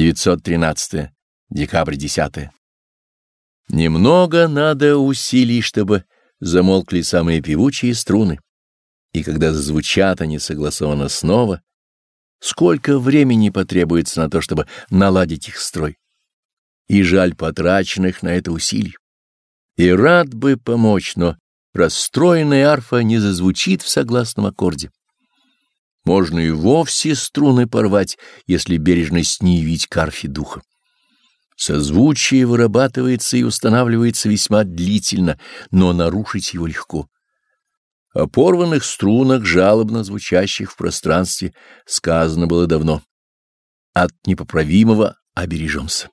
913. Декабрь 10. Немного надо усилий, чтобы замолкли самые певучие струны, и когда зазвучат они согласованно снова, сколько времени потребуется на то, чтобы наладить их строй, и жаль потраченных на это усилий. И рад бы помочь, но расстроенная арфа не зазвучит в согласном аккорде. Можно и вовсе струны порвать, если бережно снивить к арфе духа. Созвучие вырабатывается и устанавливается весьма длительно, но нарушить его легко. О порванных струнах, жалобно звучащих в пространстве, сказано было давно. От непоправимого обережемся.